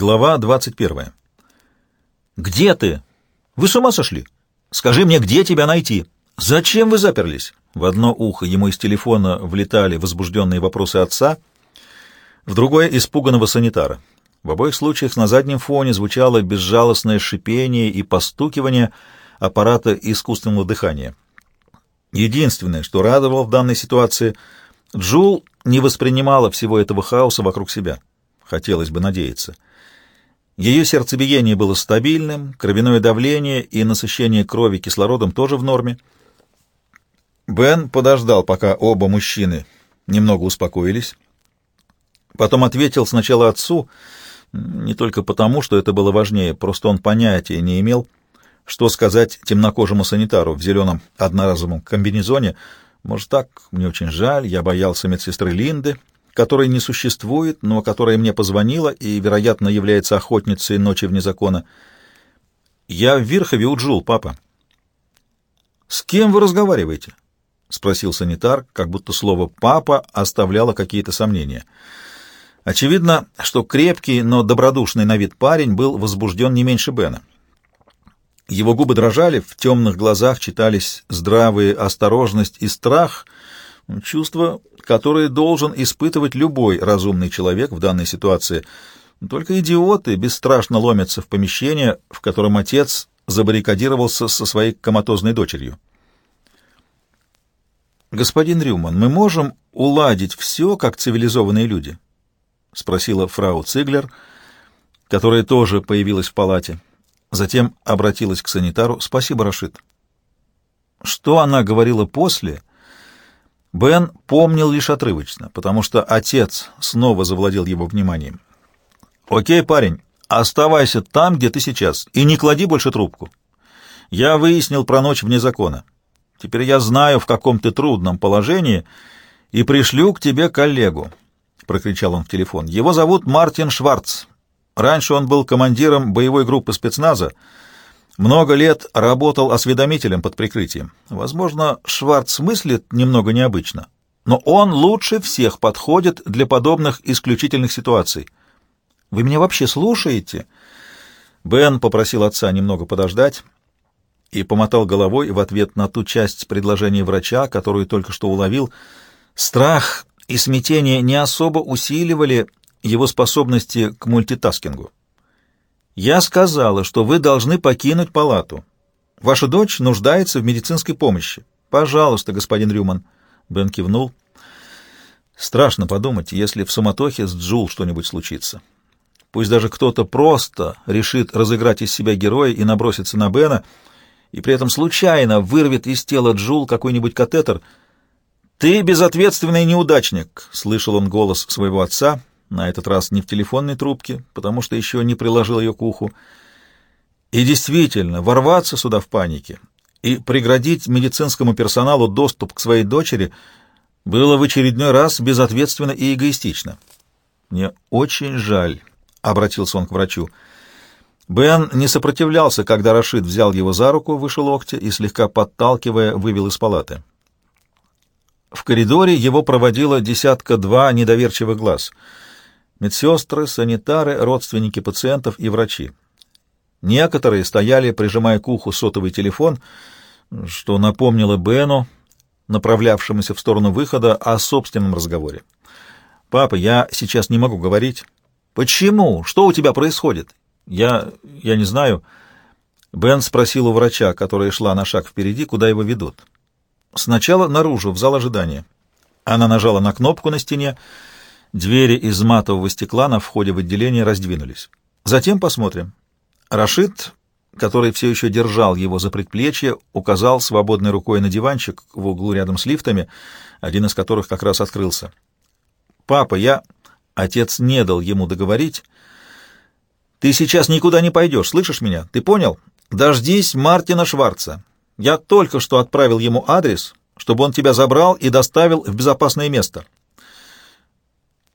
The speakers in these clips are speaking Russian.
Глава 21. «Где ты? Вы с ума сошли? Скажи мне, где тебя найти? Зачем вы заперлись?» В одно ухо ему из телефона влетали возбужденные вопросы отца, в другое — испуганного санитара. В обоих случаях на заднем фоне звучало безжалостное шипение и постукивание аппарата искусственного дыхания. Единственное, что радовало в данной ситуации, Джул не воспринимала всего этого хаоса вокруг себя. Хотелось бы надеяться — ее сердцебиение было стабильным, кровяное давление и насыщение крови кислородом тоже в норме. Бен подождал, пока оба мужчины немного успокоились. Потом ответил сначала отцу, не только потому, что это было важнее, просто он понятия не имел, что сказать темнокожему санитару в зеленом одноразовом комбинезоне. Может, так, мне очень жаль, я боялся медсестры Линды, которой не существует, но которая мне позвонила и, вероятно, является охотницей ночи вне закона. Я в Верхове у Джул, папа. С кем вы разговариваете? спросил санитар, как будто слово папа оставляло какие-то сомнения. Очевидно, что крепкий, но добродушный на вид парень был возбужден не меньше Бена. Его губы дрожали, в темных глазах читались здравые осторожность и страх, чувства, которые должен испытывать любой разумный человек в данной ситуации. Только идиоты бесстрашно ломятся в помещение, в котором отец забаррикадировался со своей коматозной дочерью. «Господин Рюман, мы можем уладить все, как цивилизованные люди?» — спросила фрау Циглер, которая тоже появилась в палате. Затем обратилась к санитару. «Спасибо, Рашид». Что она говорила после, Бен помнил лишь отрывочно, потому что отец снова завладел его вниманием. «Окей, парень, оставайся там, где ты сейчас, и не клади больше трубку. Я выяснил про ночь вне закона. Теперь я знаю, в каком ты трудном положении, и пришлю к тебе коллегу», — прокричал он в телефон. «Его зовут Мартин Шварц. Раньше он был командиром боевой группы спецназа, много лет работал осведомителем под прикрытием. Возможно, Шварц мыслит немного необычно, но он лучше всех подходит для подобных исключительных ситуаций. Вы меня вообще слушаете? Бен попросил отца немного подождать и помотал головой в ответ на ту часть предложения врача, которую только что уловил. Страх и смятение не особо усиливали его способности к мультитаскингу. Я сказала, что вы должны покинуть палату. Ваша дочь нуждается в медицинской помощи. Пожалуйста, господин Рюман. Бен кивнул. Страшно подумать, если в суматохе с Джул что-нибудь случится. Пусть даже кто-то просто решит разыграть из себя героя и наброситься на Бена, и при этом случайно вырвет из тела Джул какой-нибудь катетер. «Ты безответственный неудачник», — слышал он голос своего отца, на этот раз не в телефонной трубке, потому что еще не приложил ее к уху. И действительно, ворваться сюда в панике и преградить медицинскому персоналу доступ к своей дочери было в очередной раз безответственно и эгоистично. «Мне очень жаль», — обратился он к врачу. Бен не сопротивлялся, когда Рашид взял его за руку выше локтя и, слегка подталкивая, вывел из палаты. В коридоре его проводила десятка-два недоверчивых глаз — медсестры, санитары, родственники пациентов и врачи. Некоторые стояли, прижимая к уху сотовый телефон, что напомнило Бену, направлявшемуся в сторону выхода, о собственном разговоре. «Папа, я сейчас не могу говорить». «Почему? Что у тебя происходит?» «Я... я не знаю». Бен спросил у врача, которая шла на шаг впереди, куда его ведут. «Сначала наружу, в зал ожидания». Она нажала на кнопку на стене, Двери из матового стекла на входе в отделение раздвинулись. Затем посмотрим. Рашид, который все еще держал его за предплечье, указал свободной рукой на диванчик в углу рядом с лифтами, один из которых как раз открылся. «Папа, я...» Отец не дал ему договорить. «Ты сейчас никуда не пойдешь, слышишь меня? Ты понял? Дождись Мартина Шварца. Я только что отправил ему адрес, чтобы он тебя забрал и доставил в безопасное место».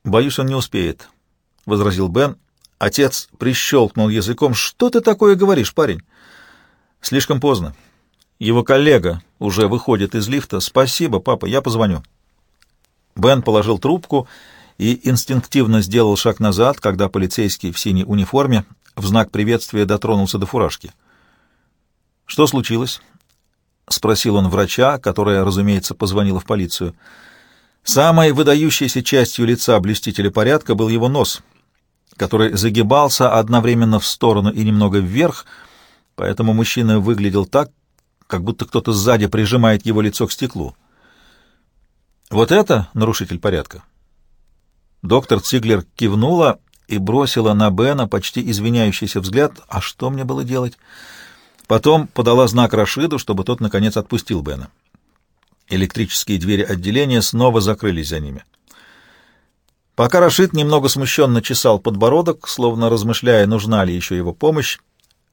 «Боюсь, он не успеет», — возразил Бен. Отец прищелкнул языком. «Что ты такое говоришь, парень?» «Слишком поздно. Его коллега уже выходит из лифта. Спасибо, папа, я позвоню». Бен положил трубку и инстинктивно сделал шаг назад, когда полицейский в синей униформе в знак приветствия дотронулся до фуражки. «Что случилось?» — спросил он врача, которая, разумеется, позвонила в полицию. Самой выдающейся частью лица блюстителя порядка был его нос, который загибался одновременно в сторону и немного вверх, поэтому мужчина выглядел так, как будто кто-то сзади прижимает его лицо к стеклу. «Вот это нарушитель порядка?» Доктор Циглер кивнула и бросила на Бена почти извиняющийся взгляд. «А что мне было делать?» Потом подала знак Рашиду, чтобы тот, наконец, отпустил Бена. Электрические двери отделения снова закрылись за ними. Пока Рашид немного смущенно чесал подбородок, словно размышляя, нужна ли еще его помощь,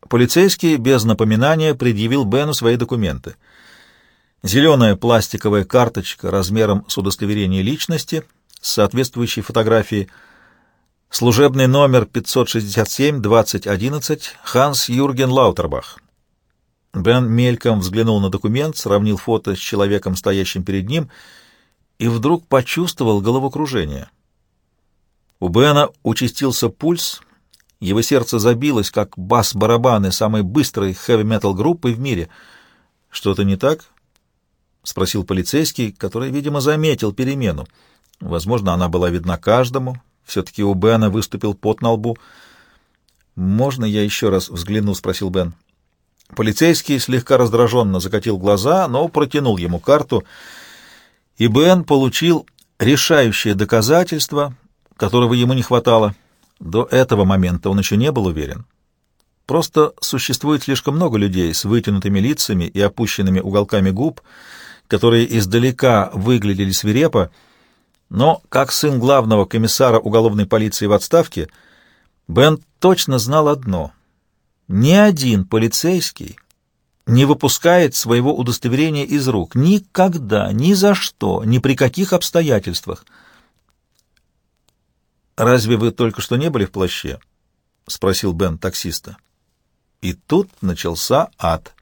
полицейский без напоминания предъявил Бену свои документы. Зеленая пластиковая карточка размером с удостоверение личности с соответствующей фотографией, служебный номер 567-2011 Ханс Юрген Лаутербах. Бен мельком взглянул на документ, сравнил фото с человеком, стоящим перед ним, и вдруг почувствовал головокружение. У Бена участился пульс, его сердце забилось, как бас-барабаны самой быстрой хэви-метал группы в мире. «Что-то не так?» — спросил полицейский, который, видимо, заметил перемену. Возможно, она была видна каждому. Все-таки у Бена выступил пот на лбу. «Можно я еще раз взгляну?» — спросил Бен. Полицейский слегка раздраженно закатил глаза, но протянул ему карту, и Бен получил решающее доказательство, которого ему не хватало. До этого момента он еще не был уверен. Просто существует слишком много людей с вытянутыми лицами и опущенными уголками губ, которые издалека выглядели свирепо, но, как сын главного комиссара уголовной полиции в отставке, Бен точно знал одно — ни один полицейский не выпускает своего удостоверения из рук. Никогда, ни за что, ни при каких обстоятельствах. «Разве вы только что не были в плаще?» — спросил Бен таксиста. И тут начался ад —